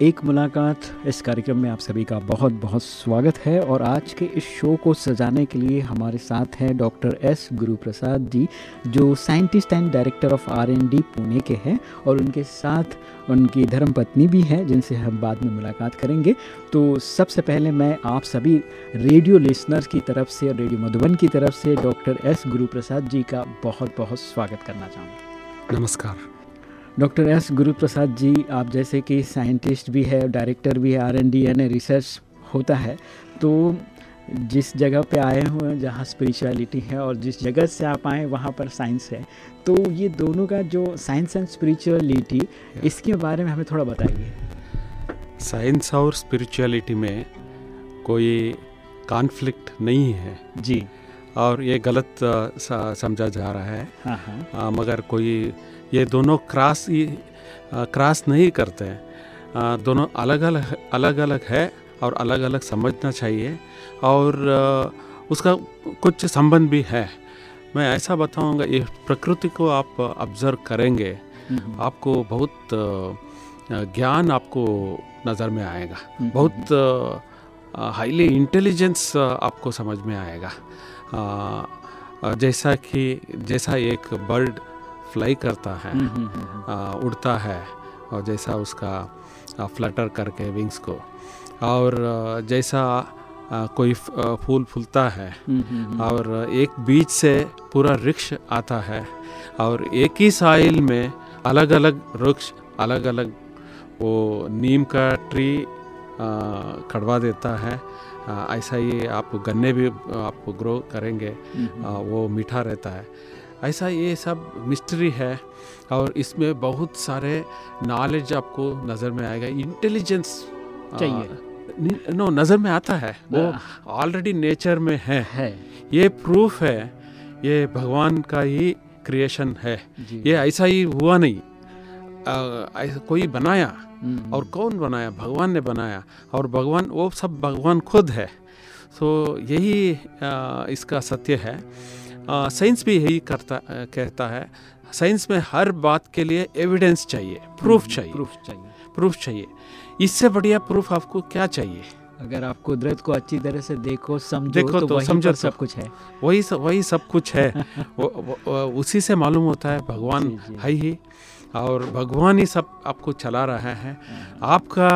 एक मुलाकात इस कार्यक्रम में आप सभी का बहुत बहुत स्वागत है और आज के इस शो को सजाने के लिए हमारे साथ हैं डॉक्टर एस गुरु प्रसाद जी, जो scientist and director of R and D Pune के हैं और उनके साथ उनकी धर्मपत्नी भी है, जिनसे हम बाद में मुलाकात करेंगे। तो सबसे पहले मैं आप सभी रेडियो लिसनर्स की तरफ़ से और रेडियो मधुबन की तरफ़ से डॉक्टर एस गुरु प्रसाद जी का बहुत बहुत स्वागत करना चाहूँगा। नमस्कार। डॉक्टर एस गुरुप्रसाद जी आप जैसे कि साइंटिस्ट भी है डायरेक्टर भी है आर एन डी यानी रिसर्च होता है तो जिस जगह पे आए हुए हैं जहाँ स्पिरिचुअलिटी है और जिस जगह से आप आए वहाँ पर साइंस है। तो ये दोनों का जो साइंस एंड स्पिरिचुअलिटी इसके बारे में हमें थोड़ा बताइए। साइंस और स्पिरिचुअलिटी में कोई कॉन्फ्लिक्ट नहीं है। जी। और ये गलत समझा जा रहा है। हाँ हाँ। आ, मगर कोई ये दोनों क्रॉस ही क्रॉस नहीं करते। हैं दोनों अलग अलग अलग अलग है और अलग अलग समझना चाहिए और उसका कुछ संबंध भी है। मैं ऐसा बताऊँगा ये प्रकृति को आप ऑब्ज़र्व करेंगे आपको बहुत ज्ञान आपको नज़र में आएगा। बहुत हाईली इंटेलिजेंस आपको समझ में आएगा। जैसा कि जैसा एक बर्ड फ्लाई करता है आ, उड़ता है और जैसा उसका फ्लटर करके विंग्स को। और जैसा आ, कोई फूल फूलता है और एक बीज से पूरा वृक्ष आता है और एक ही साइल में अलग अलग वृक्ष अलग अलग वो नीम का ट्री कड़वा देता है। ऐसा ही आप गन्ने भी आप ग्रो करेंगे आ, वो मीठा रहता है। ऐसा ये सब मिस्ट्री है और इसमें बहुत सारे नॉलेज आपको नज़र में आएगा। इंटेलिजेंस चाहिए। नो नज़र में आता है। वो ऑलरेडी नेचर में है, है। ये प्रूफ है ये भगवान का ही क्रिएशन है। ये ऐसा ही हुआ नहीं। आ, ऐसा कोई बनाया और कौन बनाया? भगवान ने बनाया और भगवान वो सब भगवान खुद है। तो यही आ, इसका सत्य है। साइंस भी यही करता कहता है। साइंस में हर बात के लिए एविडेंस चाहिए प्रूफ चाहिए। प्रूफ चाहिए। प्रूफ चाहिए। इससे बढ़िया प्रूफ आपको क्या चाहिए? अगर आप कुदरत को अच्छी तरह से देखो समझो देखो तो, तो समझो सब कुछ है। वही सब वही सब कुछ है। वो, वो, वो, उसी से मालूम होता है भगवान है ही। और भगवान ही सब आपको चला रहा है। आपका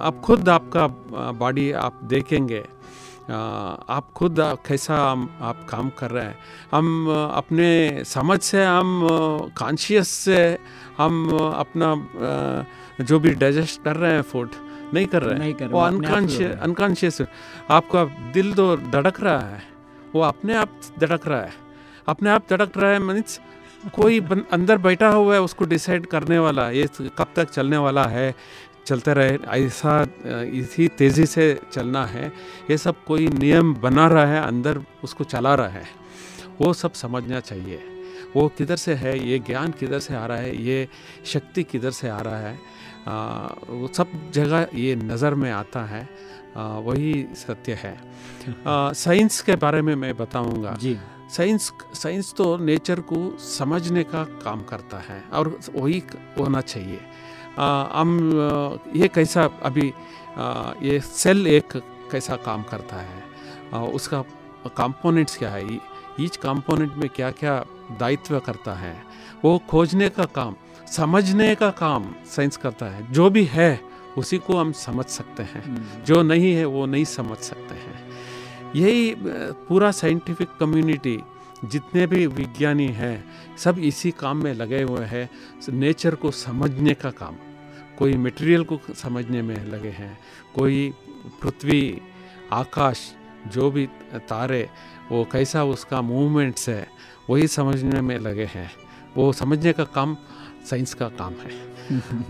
आप खुद आपका बॉडी आप देखेंगे। आप खुद कैसा आप काम कर रहे हैं? हम अपने समझ से हम कॉन्शियस से हम अपना जो भी डाइजेस्ट कर रहे हैं फ़ूड नहीं कर रहे नहीं कर वो अनकॉन्शियस अनकॉन्शियस आपका दिल तो धड़क रहा है वो अपने आप धड़क रहा है। अपने आप धड़क रहा है मीन्स कोई अंदर बैठा हुआ है उसको डिसाइड करने वाला ये कब तक चलने वाला है? चलते रहे ऐसा इसी तेज़ी से चलना है। ये सब कोई नियम बना रहा है अंदर उसको चला रहा है। वो सब समझना चाहिए। वो किधर से है ये ज्ञान किधर से आ रहा है ये शक्ति किधर से आ रहा है? आ, वो सब जगह ये नज़र में आता है। आ, वही सत्य है। साइंस के बारे में मैं बताऊँगा। जी। साइंस साइंस तो नेचर को समझने का काम करता है और वही होना चाहिए। हम ये कैसा अभी आ, ये सेल एक कैसा काम करता है? आ, उसका कंपोनेंट्स क्या है? ईच कंपोनेंट में क्या क्या दायित्व करता है? वो खोजने का काम समझने का काम साइंस करता है। जो भी है उसी को हम समझ सकते हैं। हम्म। जो नहीं है वो नहीं समझ सकते हैं। यही पूरा साइंटिफिक कम्युनिटी जितने भी विज्ञानी हैं सब इसी काम में लगे हुए हैं। नेचर को समझने का काम। कोई मटेरियल को समझने में लगे हैं कोई पृथ्वी आकाश जो भी तारे वो कैसा उसका मूवमेंट्स है वही समझने में लगे हैं। वो समझने का काम साइंस का काम है।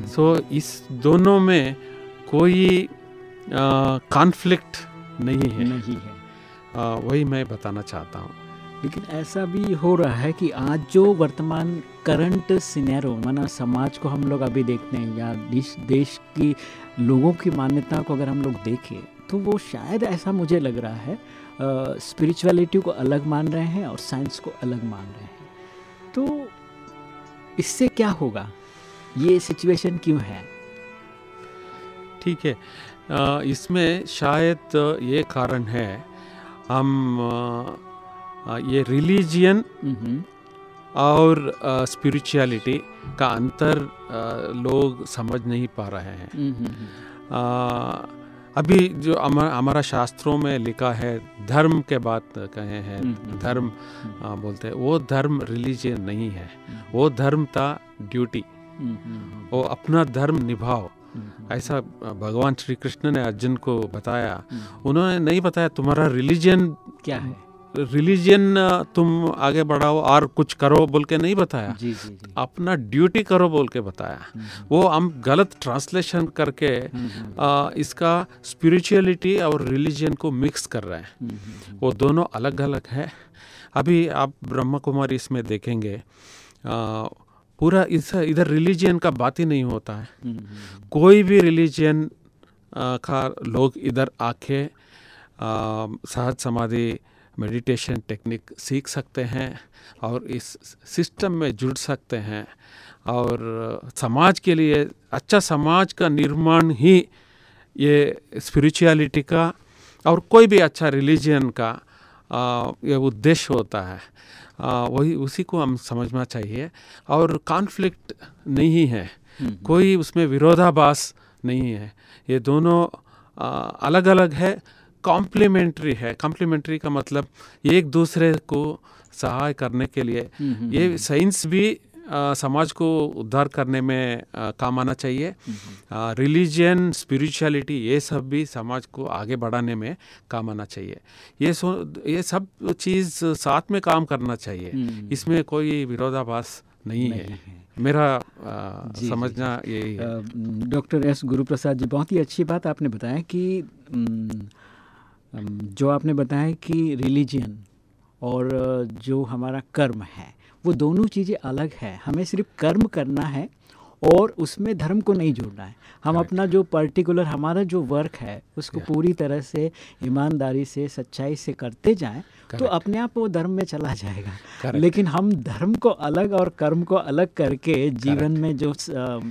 सो so, इस दोनों में कोई कॉन्फ्लिक्ट नहीं है। नहीं है। आ, वही मैं बताना चाहता हूँ। लेकिन ऐसा भी हो रहा है कि आज जो वर्तमान करंट सिनेरो माना समाज को हम लोग अभी देखते हैं या देश देश की लोगों की मान्यता को अगर हम लोग देखें तो वो शायद ऐसा मुझे लग रहा है स्पिरिचुअलिटी को अलग मान रहे हैं और साइंस को अलग मान रहे हैं। तो इससे क्या होगा? ये सिचुएशन क्यों है? ठीक है। इसमें शायद ये कारण है, हम ये रिलीजियन और स्पिरिचुअलिटी का अंतर लोग समझ नहीं पा रहे हैं। अभी जो हमारा शास्त्रों में लिखा है धर्म के बात कहे हैं धर्म बोलते हैं वो धर्म रिलीजियन नहीं है। वो धर्म था ड्यूटी वो अपना धर्म निभाओ। ऐसा भगवान श्री कृष्ण ने अर्जुन को बताया। उन्होंने नहीं बताया तुम्हारा रिलीजन क्या है? रिलीजन तुम आगे बढ़ाओ और कुछ करो बोल के नहीं बताया। जी, जी, जी. अपना ड्यूटी करो बोल के बताया। वो हम गलत ट्रांसलेशन करके आ, इसका स्पिरिचुअलिटी और रिलीजन को मिक्स कर रहे हैं। वो दोनों अलग अलग है। अभी आप ब्रह्म कुमारी इसमें देखेंगे आ, पूरा इस इधर रिलीजन का बात ही नहीं होता है। कोई भी रिलीजन का लोग इधर आके सहज समाधि मेडिटेशन टेक्निक सीख सकते हैं और इस सिस्टम में जुड़ सकते हैं और समाज के लिए अच्छा समाज का निर्माण ही ये स्पिरिचुअलिटी का और कोई भी अच्छा रिलीजन का ये उद्देश्य होता है। वही उसी को हम समझना चाहिए और कॉन्फ्लिक्ट नहीं है। कोई उसमें विरोधाभास नहीं है। ये दोनों अलग अलग है कॉम्प्लीमेंट्री है। कॉम्प्लीमेंट्री का मतलब एक दूसरे को सहाय करने के लिए। ये साइंस भी आ, समाज को उद्धार करने में आ, काम आना चाहिए। रिलीजन स्पिरिचुअलिटी ये सब भी समाज को आगे बढ़ाने में काम आना चाहिए। ये सो ये सब चीज़ साथ में काम करना चाहिए। इसमें कोई विरोधाभास नहीं, नहीं है, है। मेरा आ, जी, समझना यही है। डॉक्टर एस गुरुप्रसाद जी बहुत ही अच्छी बात आपने बताया कि जो आपने बताया कि रिलीजन और जो हमारा कर्म है वो दोनों चीज़ें अलग है हमें सिर्फ़ कर्म करना है और उसमें धर्म को नहीं जोड़ना है हम Correct. अपना जो पर्टिकुलर हमारा जो वर्क है उसको yeah. पूरी तरह से ईमानदारी से सच्चाई से करते जाएँ तो अपने आप वो धर्म में चला जाएगा Correct. लेकिन हम धर्म को अलग और कर्म को अलग करके जीवन Correct. में जो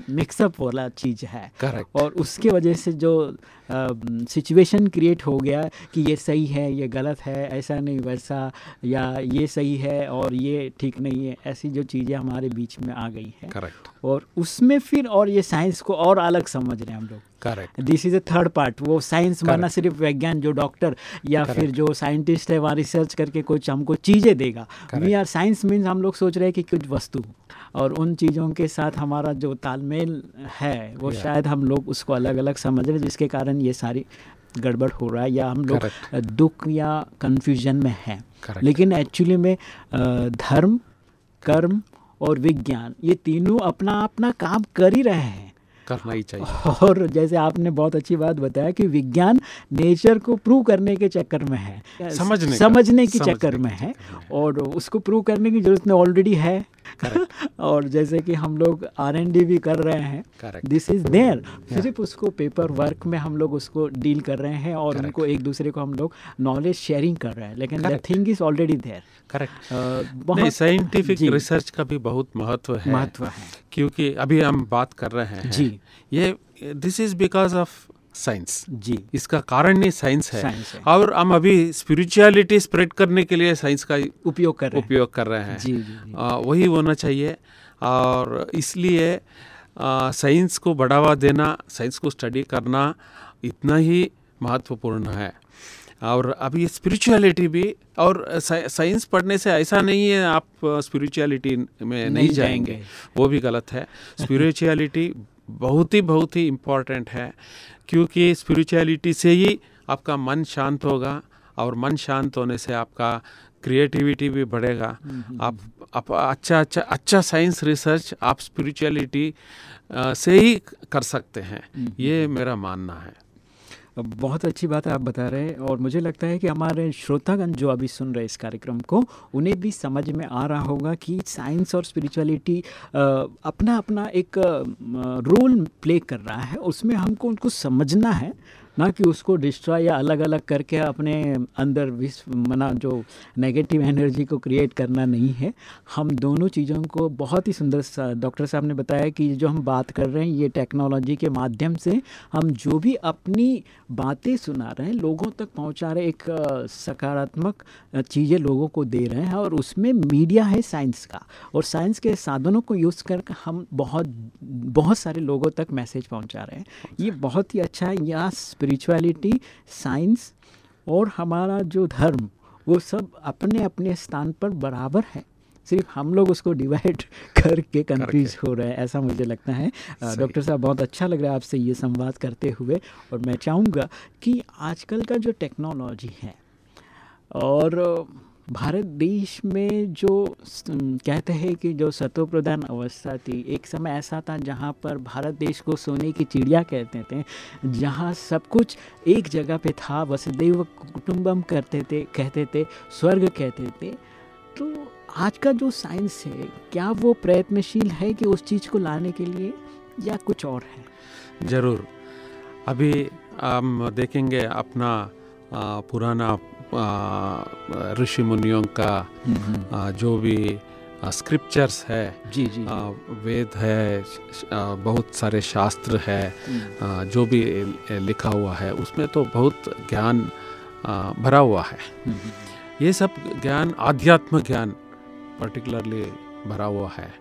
मिक्सअप वाला चीज़ है Correct. और उसके वजह से जो सिचुएशन क्रिएट हो गया कि ये सही है ये गलत है ऐसा नहीं वैसा या ये सही है और ये ठीक नहीं है ऐसी जो चीज़ें हमारे बीच में आ गई हैं। करेक्ट और उसमें फिर और ये साइंस को और अलग समझ रहे हैं हम लोग। Correct this is a third part वो साइंस माना सिर्फ़ वैज्ञान जो डॉक्टर या Correct. फिर जो साइंटिस्ट है वहाँ रिसर्च करके कुछ हमको चीज़ें देगा। वी आर साइंस मीन्स हम लोग सोच रहे हैं कि कुछ वस्तु। और उन चीज़ों के साथ हमारा जो तालमेल है वो शायद हम लोग उसको अलग अलग समझ रहे जिसके कारण ये सारी गड़बड़ हो रहा है या हम लोग दुख या कन्फ्यूज़न में हैं। लेकिन एक्चुअली में धर्म कर्म और विज्ञान ये तीनों अपना अपना काम कर ही रहे हैं। करना ही चाहिए। और जैसे आपने बहुत अच्छी बात बताया कि विज्ञान नेचर को प्रूव करने के चक्कर में है। समझने समझने के चक्कर में है और उसको प्रूव करने की ज़रूरत में ऑलरेडी है। और जैसे कि हम लोग आर एन डी भी कर रहे हैं। दिस इज़ देयर सिर्फ़ उसको पेपर वर्क में हम लोग उसको डील कर रहे हैं और Correct. उनको एक दूसरे को हम लोग नॉलेज शेयरिंग कर रहे हैं। लेकिन the thing is already there correct scientific research का भी बहुत महत्व है। महत्व है। क्योंकि अभी हम बात कर रहे हैं। जी। ये this is because of science. जी। इसका कारण ही साइंस है।, है। और हम अभी स्पिरिचुअलिटी स्प्रेड करने के लिए साइंस का उपयोग कर उपयोग कर रहे हैं। जी, जी, जी. आ, वही होना चाहिए। और इसलिए साइंस को बढ़ावा देना साइंस को स्टडी करना इतना ही महत्वपूर्ण है। और अभी स्पिरिचुअलिटी भी और साइंस पढ़ने से ऐसा नहीं है आप स्पिरिचुअलिटी में नहीं, नहीं जाएँगे। वो भी गलत है। स्पिरिचुअलिटी बहुत ही बहुत ही इंपॉर्टेंट है। क्योंकि स्पिरिचुअलिटी से ही आपका मन शांत होगा और मन शांत होने से आपका क्रिएटिविटी भी बढ़ेगा। आप, आप अच्छा अच्छा अच्छा साइंस रिसर्च आप स्पिरिचुअलिटी से ही कर सकते हैं। ये मेरा मानना है। बहुत अच्छी बात आप बता रहे हैं और मुझे लगता है कि हमारे श्रोतागण जो अभी सुन रहे हैं इस कार्यक्रम को, उन्हें भी समझ में आ रहा होगा कि साइंस और स्पिरिचुअलिटी अपना अपना एक रोल प्ले कर रहा है। उसमें हमको उनको समझना है ना कि उसको डिस्ट्रॉय या अलग अलग करके अपने अंदर विश्व मना जो नेगेटिव एनर्जी को क्रिएट करना नहीं है। हम दोनों चीज़ों को बहुत ही सुंदर डॉक्टर साहब ने बताया कि जो हम बात कर रहे हैं, ये टेक्नोलॉजी के माध्यम से हम जो भी अपनी बातें सुना रहे हैं, लोगों तक पहुँचा रहे एक सकारात्मक चीज़ें लोगों को दे रहे हैं और उसमें मीडिया है साइंस का। और साइंस के साधनों को यूज़ कर हम बहुत बहुत सारे लोगों तक मैसेज पहुँचा रहे हैं। ये बहुत ही अच्छा है। या स्पिरिचुअलिटी साइंस और हमारा जो धर्म वो सब अपने अपने स्थान पर बराबर है। सिर्फ़ हम लोग उसको डिवाइड करके कंफ्यूज हो रहे हैं ऐसा मुझे लगता है। डॉक्टर साहब बहुत अच्छा लग रहा है आपसे ये संवाद करते हुए और मैं चाहूँगा कि आजकल का जो टेक्नोलॉजी है और भारत देश में जो कहते हैं कि जो सतो प्रधान अवस्था थी, एक समय ऐसा था जहाँ पर भारत देश को सोने की चिड़िया कहते थे, जहाँ सब कुछ एक जगह पे था, वसुदेव कुटुंबम करते थे, कहते थे, स्वर्ग कहते थे। तो आज का जो साइंस है, क्या वो प्रयत्नशील है कि उस चीज़ को लाने के लिए या कुछ और है? ज़रूर। अभी हम देखेंगे अपना पुराना ऋषि मुनियों का जो भी स्क्रिप्चर्स है जी जी वेद है बहुत सारे शास्त्र है। जो भी लिखा हुआ है उसमें तो बहुत ज्ञान भरा हुआ है। ये सब ज्ञान आध्यात्म ज्ञान पर्टिकुलरली भरा हुआ है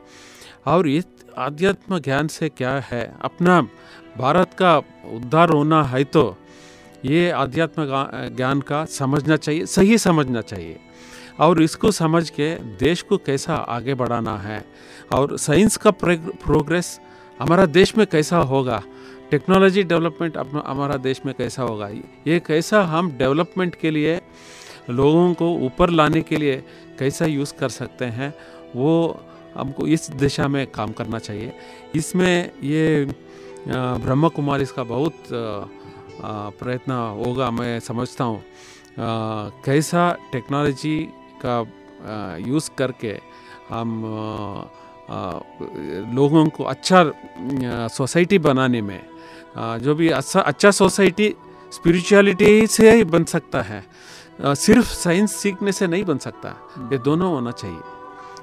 और इस आध्यात्म ज्ञान से क्या है अपना भारत का उद्धार होना है तो ये आध्यात्म ज्ञान का समझना चाहिए, सही समझना चाहिए। और इसको समझ के देश को कैसा आगे बढ़ाना है, और साइंस का प्रोग्रेस हमारा देश में कैसा होगा, टेक्नोलॉजी डेवलपमेंट अपना हमारा देश में कैसा होगा, ये कैसा हम डेवलपमेंट के लिए, लोगों को ऊपर लाने के लिए कैसा यूज़ कर सकते हैं, वो हमको इस दिशा में काम करना चाहिए। इसमें ये ब्रह्म कुमारी इसका बहुत प्रयत्न होगा मैं समझता हूँ कैसा टेक्नोलॉजी का यूज़ करके हम लोगों को अच्छा सोसाइटी बनाने में जो भी अच्छा अच्छा सोसाइटी स्पिरिचुअलिटी से ही बन सकता है सिर्फ़ साइंस सीखने से नहीं बन सकता ये दोनों होना चाहिए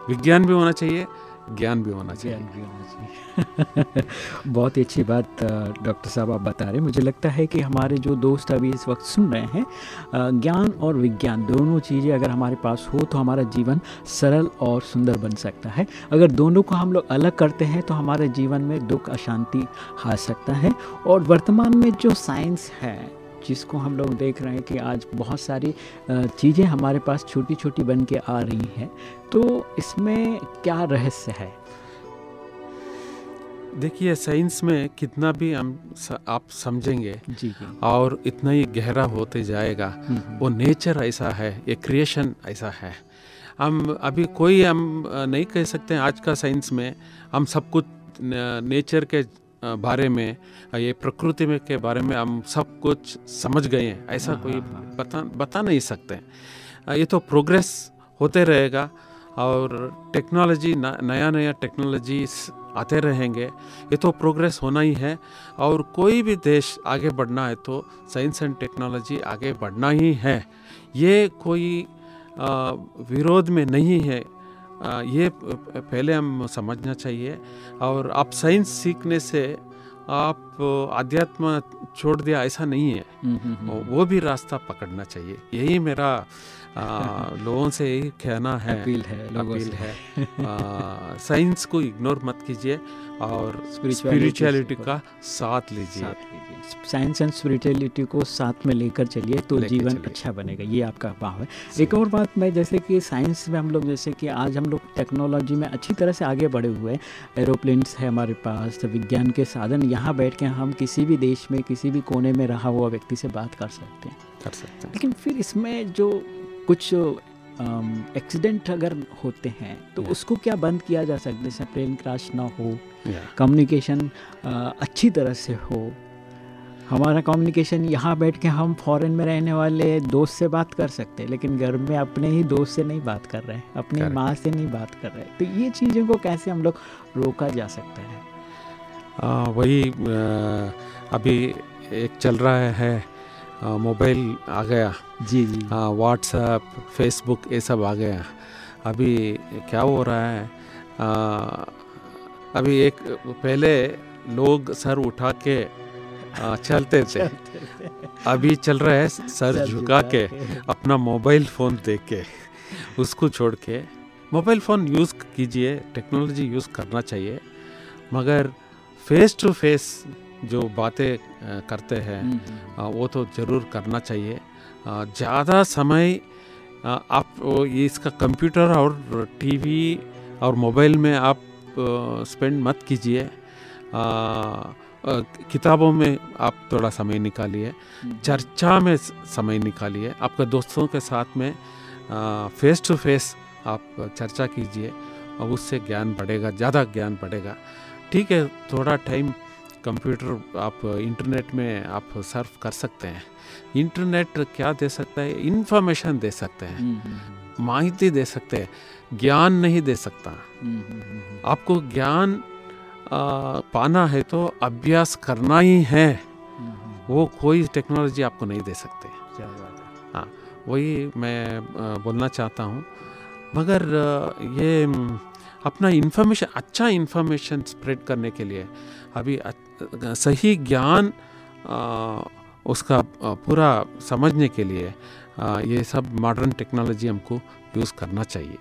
विज्ञान भी होना चाहिए ज्ञान भी होना चाहिए। ज्ञान भी होना चाहिए। बहुत ही अच्छी बात डॉक्टर साहब आप बता रहे हैं। मुझे लगता है कि हमारे जो दोस्त अभी इस वक्त सुन रहे हैं ज्ञान और विज्ञान, दोनों चीज़ें अगर हमारे पास हो तो हमारा जीवन सरल और सुंदर बन सकता है। अगर दोनों को हम लोग अलग करते हैं तो हमारे जीवन में दुख, अशांति आ सकता है। और वर्तमान में जो साइंस है जिसको हम लोग देख रहे हैं कि आज बहुत सारी चीज़ें हमारे पास छोटी छोटी बन के आ रही हैं। तो इसमें क्या रहस्य है? देखिए साइंस में कितना भी हम आप समझेंगे जी और इतना ही गहरा होते जाएगा हम्म, हम्म। वो नेचर ऐसा है ये क्रिएशन ऐसा है। हम अभी कोई हम नहीं कह सकते आज का साइंस में हम सब कुछ नेचर के बारे में ये प्रकृति में के बारे में हम सब कुछ समझ गए हैं ऐसा हाँ, कोई हाँ, हाँ। बता बता नहीं सकते ये तो प्रोग्रेस होते रहेगा और टेक्नोलॉजी नया नया टेक्नोलॉजी आते रहेंगे ये तो प्रोग्रेस होना ही है और कोई भी देश आगे बढ़ना है तो साइंस एंड टेक्नोलॉजी आगे बढ़ना ही है ये कोई विरोध में नहीं है ये पहले हम समझना चाहिए। और आप साइंस सीखने से आप अध्यात्म छोड़ दिया ऐसा नहीं है। नहीं, हम्म, हम्म। वो भी रास्ता पकड़ना चाहिए। यही मेरा लोगों से कहना है अपील है अपील है। साइंस को इग्नोर मत कीजिए और स्पिरिचुअलिटी का साथ लीजिए। साइंस एंड स्पिरिचुअलिटी को साथ में लेकर चलिए तो जीवन अच्छा बनेगा ये आपका भाव है। एक और बात मैं जैसे कि साइंस में हम लोग जैसे कि आज हम लोग टेक्नोलॉजी में अच्छी तरह से आगे बढ़े हुए हैं। एरोप्लेन्स है हमारे पास तो विज्ञान के साधन यहाँ बैठ के हम किसी भी देश में किसी भी कोने में रहा हुआ व्यक्ति से बात कर सकते हैं। कर सकते हैं। लेकिन फिर इसमें जो कुछ एक्सीडेंट अगर होते हैं तो yeah. उसको क्या बंद किया जा सकता है? जैसे प्लेन क्रैश ना हो कम्युनिकेशन अच्छी तरह से हो। हमारा कम्युनिकेशन यहाँ बैठ के हम फॉरेन में रहने वाले दोस्त से बात कर सकते हैं लेकिन घर में अपने ही दोस्त से नहीं बात कर रहे हैं अपनी माँ से नहीं बात कर रहे तो ये चीज़ों को कैसे हम लोग रोका जा सकता है? आ, वही अभी एक चल रहा है मोबाइल आ गया। जी जी। हाँ व्हाट्सएप फेसबुक ये सब आ गया। अभी क्या हो रहा है? आ, अभी एक पहले लोग सर उठा के आ, चलते थे। अभी चल रहा है सर झुका के अपना मोबाइल फ़ोन देख के उसको छोड़ के। मोबाइल फ़ोन यूज़ कीजिए टेक्नोलॉजी यूज़ करना चाहिए। मगर फेस टू फेस जो बातें करते हैं हम्म, हम्म। वो तो ज़रूर करना चाहिए। ज़्यादा समय आप इसका कंप्यूटर और टीवी और मोबाइल में आप स्पेंड मत कीजिए। किताबों में आप थोड़ा समय निकालिए। हम्म। चर्चा में समय निकालिए। आपके दोस्तों के साथ में फेस टू फेस आप चर्चा कीजिए। और उससे ज्ञान बढ़ेगा ज़्यादा ज्ञान बढ़ेगा। ठीक है थोड़ा टाइम कंप्यूटर आप इंटरनेट में आप सर्फ कर सकते हैं। इंटरनेट क्या दे सकता है? इंफॉर्मेशन दे सकते हैं। हम्म, हम्म, हम्म। माहिती दे सकते हैं। ज्ञान नहीं दे सकता। आपको ज्ञान पाना है तो अभ्यास करना ही है। वो कोई टेक्नोलॉजी आपको नहीं दे सकते। हाँ। वही मैं बोलना चाहता हूँ। मगर ये अपना इन्फॉर्मेशन अच्छा इन्फॉर्मेशन स्प्रेड करने के लिए अभी सही ज्ञान उसका पूरा समझने के लिए ये सब मॉडर्न टेक्नोलॉजी हमको यूज़ करना चाहिए।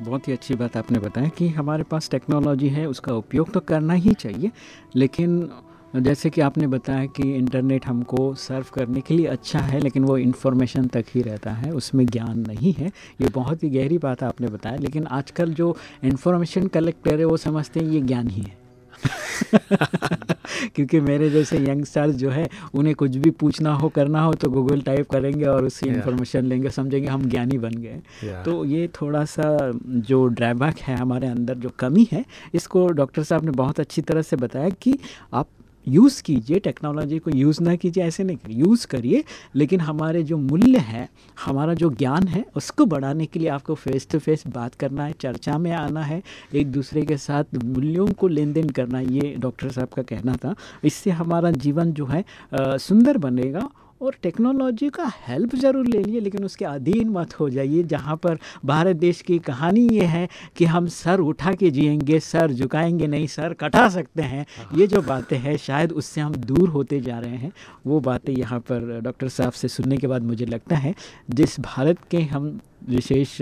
बहुत ही अच्छी बात आपने बताया कि हमारे पास टेक्नोलॉजी है, उसका उपयोग तो करना ही चाहिए, लेकिन जैसे कि आपने बताया कि इंटरनेट हमको सर्व करने के लिए अच्छा है, लेकिन वो इन्फॉर्मेशन तक ही रहता है, उसमें ज्ञान नहीं है, ये बहुत ही गहरी बात आपने बताया, लेकिन आजकल जो इन्फॉर्मेशन कलेक्ट करे वो समझते हैं ये ज्ञान ही है। क्योंकि मेरे जैसे यंगस्टर्स जो है उन्हें कुछ भी पूछना हो करना हो तो गूगल टाइप करेंगे और उससे इन्फॉर्मेशन लेंगे समझेंगे हम ज्ञानी बन गए तो ये थोड़ा सा जो ड्राइबैक है हमारे अंदर जो कमी है इसको डॉक्टर साहब ने बहुत अच्छी तरह से बताया कि आप यूज़ कीजिए टेक्नोलॉजी को यूज़ ना कीजिए, ऐसे नहीं करिए। यूज़ करिए, लेकिन हमारे जो मूल्य है, हमारा जो ज्ञान है, उसको बढ़ाने के लिए आपको फेस टू फेस बात करना है, चर्चा में आना है, एक दूसरे के साथ मूल्यों को लेन देन करना ये डॉक्टर साहब का कहना था। इससे हमारा जीवन जो है सुंदर बनेगा और टेक्नोलॉजी का हेल्प ज़रूर ले लिए लेकिन उसके अधीन मत हो जाइए जहाँ पर भारत देश की कहानी ये है कि हम सर उठा के जिएँगे सर झुकाएँगे नहीं सर कटा सकते हैं। ये जो बातें हैं शायद उससे हम दूर होते जा रहे हैं। वो बातें यहाँ पर डॉक्टर साहब से सुनने के बाद मुझे लगता है जिस भारत के हम विशेष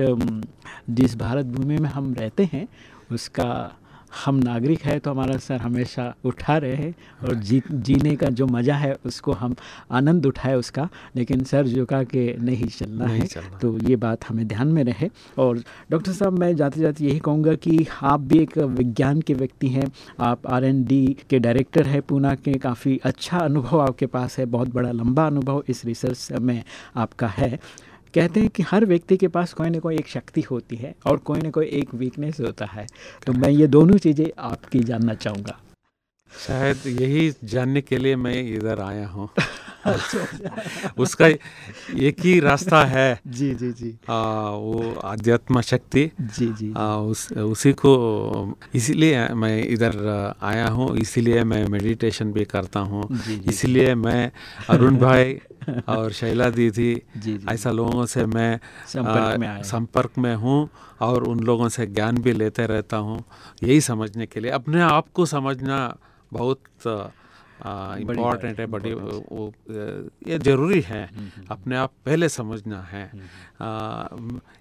जिस भारत भूमि में हम रहते हैं उसका हम नागरिक है तो हमारा सर हमेशा उठा रहे हैं और जी जीने का जो मज़ा है उसको हम आनंद उठाए उसका। लेकिन सर झुका के नहीं चलना नहीं है चलना। तो ये बात हमें ध्यान में रहे। और डॉक्टर साहब मैं जाते जाते यही कहूँगा कि आप भी एक विज्ञान के व्यक्ति हैं। आप आर एन डी के डायरेक्टर हैं पूना के काफ़ी अच्छा अनुभव आपके पास है बहुत बड़ा लंबा अनुभव इस रिसर्च में आपका है। कहते हैं कि हर व्यक्ति के पास कोई ना कोई एक शक्ति होती है और कोई ना कोई एक वीकनेस होता है। तो मैं ये दोनों चीज़ें आपकी जानना चाहूँगा। शायद यही जानने के लिए मैं इधर आया हूँ। उसका एक ही रास्ता है। जी जी जी। आ, वो आध्यात्म शक्ति। जी जी आ, उस उसी को इसीलिए मैं इधर आया हूँ इसीलिए मैं मेडिटेशन भी करता हूँ। इसीलिए मैं अरुण भाई और शैला दी थी ऐसा लोगों से मैं संपर्क में, संपर्क में हूँ और उन लोगों से ज्ञान भी लेते रहता हूँ यही समझने के लिए। अपने आप को समझना बहुत इंपॉर्टेंट है बड़ी वो ये ज़रूरी है। हम्म, हम्म, हम्म। अपने आप पहले समझना है। आ,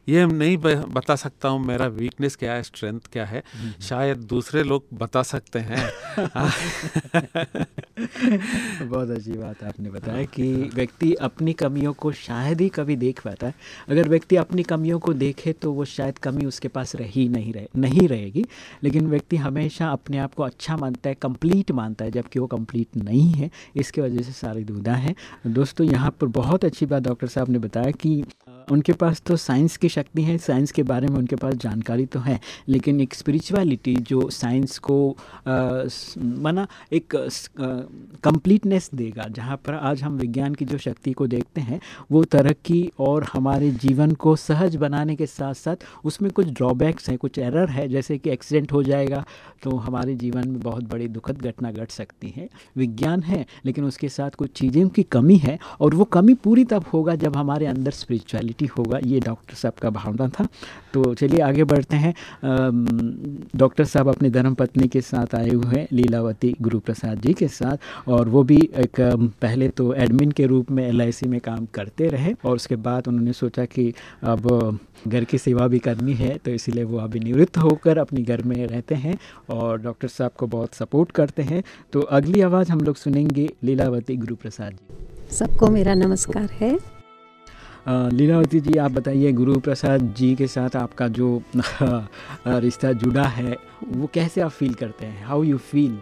ये नहीं बता सकता हूँ मेरा वीकनेस क्या है स्ट्रेंथ क्या है। शायद दूसरे लोग बता सकते हैं। बहुत अच्छी बात आपने बताया कि व्यक्ति अपनी कमियों को शायद ही कभी देख पाता है। अगर व्यक्ति अपनी कमियों को देखे तो वो शायद कमी उसके पास रही नहीं रहे नहीं रहेगी। लेकिन व्यक्ति हमेशा अपने आप को अच्छा मानता है कंप्लीट मानता है जबकि वो कंप्लीट नहीं है, इसके वजह से सारी दुविधा है। दोस्तों, यहाँ पर बहुत अच्छी बात डॉक्टर साहब ने बताया कि उनके पास तो साइंस की शक्ति है, साइंस के बारे में उनके पास जानकारी तो है, लेकिन एक स्पिरिचुअलिटी जो साइंस को माना एक कंप्लीटनेस देगा, जहाँ पर आज हम विज्ञान की जो शक्ति को देखते हैं, वो तरक्की और हमारे जीवन को सहज बनाने के साथ साथ उसमें कुछ ड्रॉबैक्स हैं, कुछ एरर है, जैसे कि एक्सीडेंट हो जाएगा तो हमारे जीवन में बहुत बड़ी दुखद घटना घट सकती है। विज्ञान है, लेकिन उसके साथ कुछ चीज़ों की कमी है, और वो कमी पूरी तब होगा जब हमारे अंदर स्पिरिचुअलिटी होगा, ये डॉक्टर साहब का भावना था। तो चलिए आगे बढ़ते हैं। डॉक्टर साहब अपनी धर्मपत्नी के साथ आए हुए हैं, लीलावती गुरु प्रसाद जी के साथ। और वो भी एक पहले तो एडमिन के रूप में एल में काम करते रहे और उसके बाद उन्होंने सोचा कि अब घर की सेवा भी करनी है तो इसीलिए वो अभी निवृत्त होकर अपने घर में रहते हैं और डॉक्टर साहब को बहुत सपोर्ट करते हैं। तो अगली आवाज़ हम लोग सुनेंगे लीलावती गुरु प्रसाद जी। सबको मेरा नमस्कार है। लीलावती जी आप बताइए गुरु प्रसाद जी के साथ आपका जो रिश्ता जुड़ा है वो कैसे आप फील करते हैं? हाउ यू फील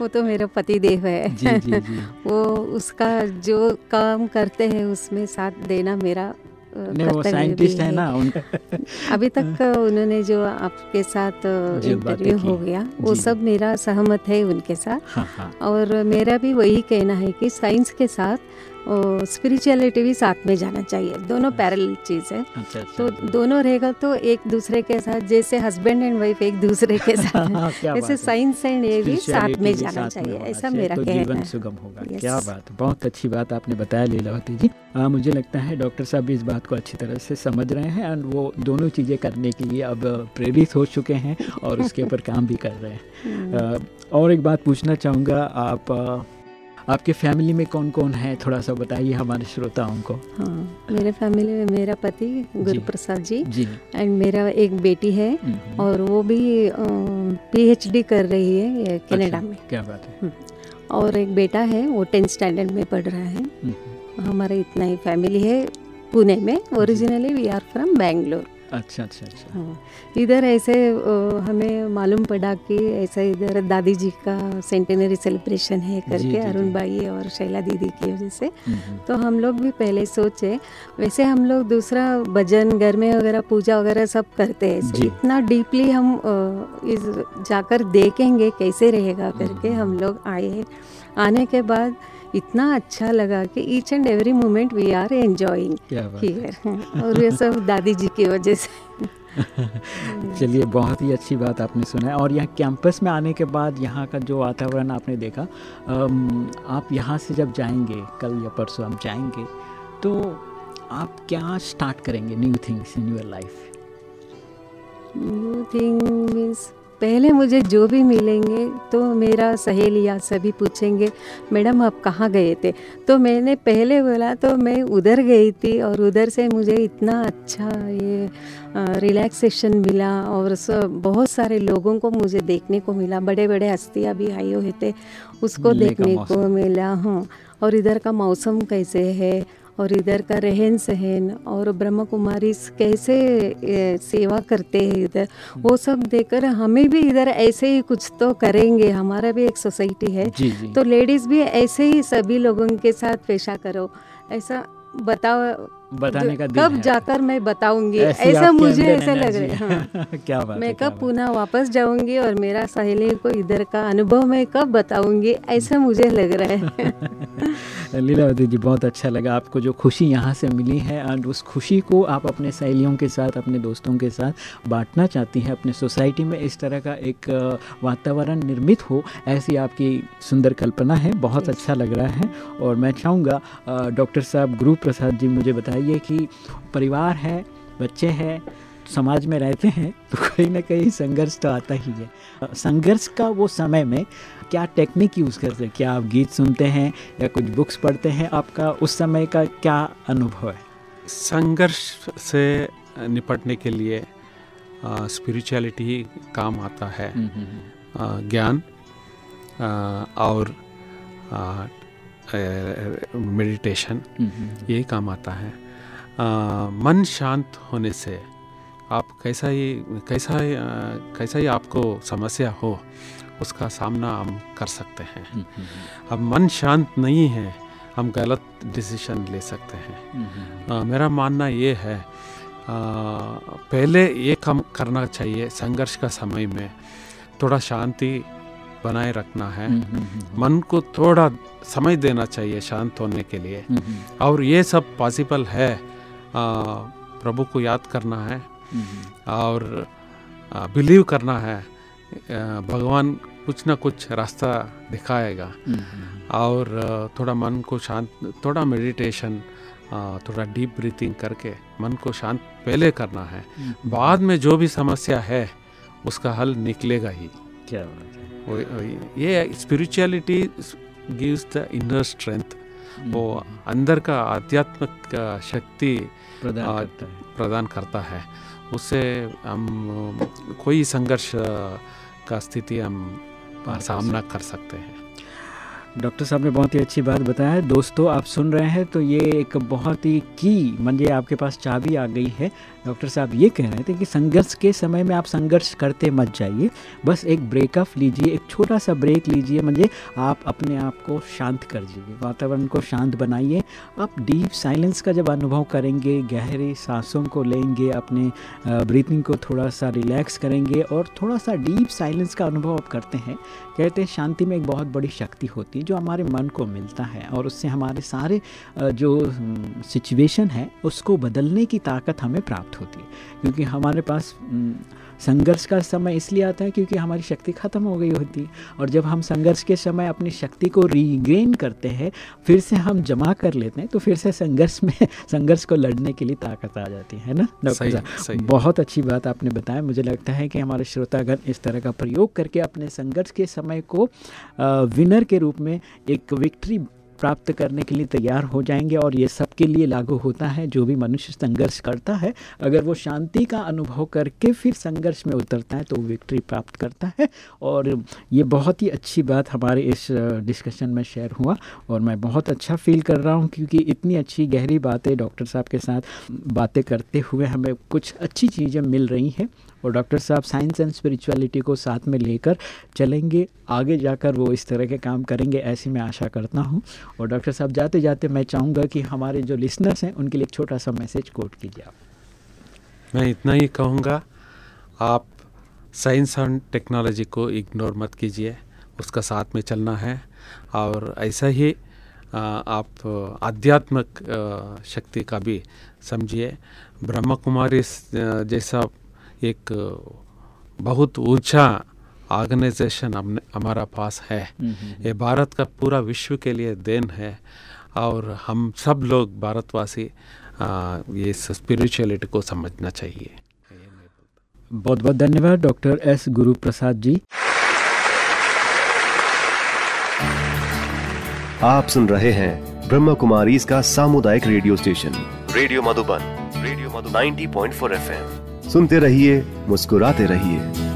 वो तो मेरा पति देव है। जी, जी, जी. वो उसका जो काम करते हैं उसमें साथ देना मेरा नहीं वो साइंटिस्ट है ना उनका अभी तक उन्होंने जो आपके साथ इंटरव्यू हो गया वो सब मेरा सहमत है उनके साथ। हाँ, हाँ. और मेरा भी वही कहना है कि साइंस के साथ स्पिरिचुअलिटी भी साथ में जाना चाहिए। दोनों पैरल चीज़ है। अच्छा, अच्छा, तो दोनों रहेगा तो एक दूसरे के साथ जैसे हस्बैंड एंड वाइफ एक दूसरे के साथ। साइंस एंड ये भी साथ में जाना चाहिए। ऐसा मेरा तो कहना है। सुगम होगा। क्या बात बहुत अच्छी बात आपने बताया लीलावती जी। आ, मुझे लगता है डॉक्टर साहब भी इस बात को अच्छी तरह से समझ रहे हैं एंड वो दोनों चीज़ें करने के लिए अब प्रेरित हो चुके हैं और उसके ऊपर काम भी कर रहे हैं। और एक बात पूछना चाहूँगा आप आपके फैमिली में कौन कौन है? थोड़ा सा बताइए हमारे श्रोताओं को। हाँ मेरे फैमिली में मेरा पति गुरु प्रसाद जी जी। एंड मेरा एक बेटी है और वो भी पीएचडी कर रही है कनाडा अच्छा, में। क्या बात है। और एक बेटा है वो टेंथ स्टैंडर्ड में पढ़ रहा है। हमारा इतना ही फैमिली है पुणे में। Originally we are from Bangalore अच्छा अच्छा अच्छा। हाँ। इधर ऐसे हमें मालूम पड़ा कि ऐसा इधर दादी जी का सेंटेनरी सेलिब्रेशन है करके अरुण भाई और शैला दीदी की वजह से। तो हम लोग भी पहले सोचे वैसे हम लोग दूसरा भजन घर में वगैरह पूजा वगैरह सब करते हैं इतना डीपली हम इस जाकर देखेंगे कैसे रहेगा करके हम लोग आए आने के बाद इतना अच्छा लगा कि each and every moment we are enjoying here और ये सब दादी जी की वजह से। चलिए बहुत ही अच्छी बात आपने सुना है। और यहाँ कैंपस में आने के बाद यहाँ का जो वातावरण आपने देखा आप यहाँ से जब जाएँगे कल या परसों आप जाएँगे तो आप क्या स्टार्ट करेंगे new things in your life new thing means पहले मुझे जो भी मिलेंगे तो मेरा सहेलियाँ सभी पूछेंगे मैडम आप कहाँ गए थे? तो मैंने पहले बोला तो मैं उधर गई थी और उधर से मुझे इतना अच्छा ये रिलैक्सेशन मिला और बहुत सारे लोगों को मुझे देखने को मिला। बड़े बड़े हस्तियाँ भी आई हुए थे उसको देखने को मिला हाँ। और इधर का मौसम कैसे है? और इधर का रहन सहन और ब्रह्म कुमारी कैसे सेवा करते हैं इधर वो सब देखकर हमें भी इधर ऐसे ही कुछ तो करेंगे हमारा भी एक सोसाइटी है। जी जी। तो लेडीज़ भी ऐसे ही सभी लोगों के साथ पेशा करो ऐसा बताओ बताने का कब जाकर मैं बताऊँगी ऐसा मुझे ऐसा लग रहा है। हाँ। क्या बात मैं कब पुनः वापस जाऊँगी और मेरा सहेली को इधर का अनुभव मैं कब बताऊँगी ऐसा मुझे लग रहा है। लीलावती जी बहुत अच्छा लगा आपको जो खुशी यहाँ से मिली है और उस खुशी को आप अपने सहेलियों के साथ अपने दोस्तों के साथ बांटना चाहती हैं अपने सोसाइटी में इस तरह का एक वातावरण निर्मित हो ऐसी आपकी सुंदर कल्पना है बहुत अच्छा लग रहा है और मैं चाहूँगा डॉक्टर साहब गुरु प्रसाद जी मुझे बताइए कि परिवार है बच्चे हैं समाज में रहते हैं तो कहीं ना कहीं संघर्ष तो आता ही है। संघर्ष का वो समय में क्या टेक्निक यूज़ करते हैं? क्या आप गीत सुनते हैं या कुछ बुक्स पढ़ते हैं? आपका उस समय का क्या अनुभव है? संघर्ष से निपटने के लिए स्पिरिचुअलिटी ही काम आता है। ज्ञान और मेडिटेशन यही काम आता है। आ, मन शांत होने से आप कैसा ही कैसा ही कैसा ही आपको समस्या हो उसका सामना हम कर सकते हैं। अब मन शांत नहीं है हम गलत डिसीज़न ले सकते हैं। हम्म, आ, मेरा मानना ये है आ, पहले ये काम करना चाहिए संघर्ष का समय में थोड़ा शांति बनाए रखना है। हम्म, हम्म, हम्म, मन को थोड़ा समय देना चाहिए शांत होने के लिए। हम्म, हम्म, और ये सब पॉसिबल है आ, प्रभु को याद करना है हम्म, और बिलीव करना है। भगवान कुछ ना कुछ रास्ता दिखाएगा। हम्म, और थोड़ा मन को शांत थोड़ा मेडिटेशन थोड़ा डीप ब्रीथिंग करके मन को शांत पहले करना है। हम्म, बाद में जो भी समस्या है उसका हल निकलेगा ही। क्या बात ये spirituality gives the inner strength वो हम्म, अंदर का आध्यात्मिक शक्ति प्रदान आ, करता है। प्रदान करता है। उससे हम कोई संघर्ष का स्थिति हम सामना कर सकते हैं। डॉक्टर साहब ने बहुत ही अच्छी बात बताया। है दोस्तों, आप सुन रहे हैं तो ये एक बहुत ही की म्हणजे आपके पास चाबी आ गई है। डॉक्टर साहब ये कह रहे थे कि संघर्ष के समय में आप संघर्ष करते मत जाइए। बस एक ब्रेकअप लीजिए, एक छोटा सा ब्रेक लीजिए म्हणजे आप अपने आप को शांत कर दीजिए वातावरण को शांत बनाइए। आप डीप साइलेंस का जब अनुभव करेंगे, गहरी सांसों को लेंगे, अपने ब्रीथिंग को थोड़ा सा रिलैक्स करेंगे और थोड़ा सा डीप साइलेंस का अनुभव आप करते हैं, कहते हैं शांति में एक बहुत बड़ी शक्ति होती है जो हमारे मन को मिलता है और उससे हमारे सारे जो सिचुएशन है, उसको बदलने की ताकत हमें प्राप्त होती है। क्योंकि हमारे पास संघर्ष का समय इसलिए आता है क्योंकि हमारी शक्ति ख़त्म हो गई होती। है और जब हम संघर्ष के समय अपनी शक्ति को रीगेन करते हैं फिर से हम जमा कर लेते हैं तो फिर से संघर्ष में संघर्ष को लड़ने के लिए ताकत आ जाती है ना डॉक्टर साहब? बहुत अच्छी बात आपने बताया। मुझे लगता है कि हमारे श्रोतागण इस तरह का प्रयोग करके अपने संघर्ष के समय को विनर के रूप में एक विक्ट्री प्राप्त करने के लिए तैयार हो जाएँगे और ये सबके लिए लागू होता है, जो भी मनुष्य संघर्ष करता है। अगर वो शांति का अनुभव करके फिर संघर्ष में उतरता है तो विक्ट्री प्राप्त करता है। और ये बहुत ही अच्छी बात हमारे इस डिस्कशन में शेयर हुआ और मैं बहुत अच्छा फील कर रहा हूँ, क्योंकि इतनी अच्छी गहरी बातें डॉक्टर साहब के साथ बातें करते हुए हमें कुछ अच्छी चीज़ें मिल रही हैं। और डॉक्टर साहब साइंस एंड स्पिरिचुअलिटी को साथ में लेकर चलेंगे, आगे जाकर वो इस तरह के काम करेंगे, ऐसी मैं आशा करता हूँ। और डॉक्टर साहब, जाते जाते मैं चाहूँगा कि हमारे जो लिसनर्स हैं, उनके लिए एक छोटा सा मैसेज कोट कीजिए आप। मैं इतना ही कहूँगा, आप साइंस एंड टेक्नोलॉजी को इग्नोर मत कीजिए, उसका साथ में चलना है। और ऐसा ही आप आध्यात्मिक शक्ति का भी समझिए। ब्रह्मा कुमारी जैसा एक बहुत ऊँचा ऑर्गेनाइजेशन हमने हमारा पास है। ये भारत का पूरा विश्व के लिए देन है। और हम सब लोग भारतवासी ये स्पिरिचुअलिटी को समझना चाहिए। बहुत बहुत धन्यवाद डॉक्टर एस गुरु प्रसाद जी। आप सुन रहे हैं ब्रह्म कुमारी इसका सामुदायिक radio station radio Madhuban radio Madhu 90.4 FM. सुनते रहिए मुस्कुराते रहिए।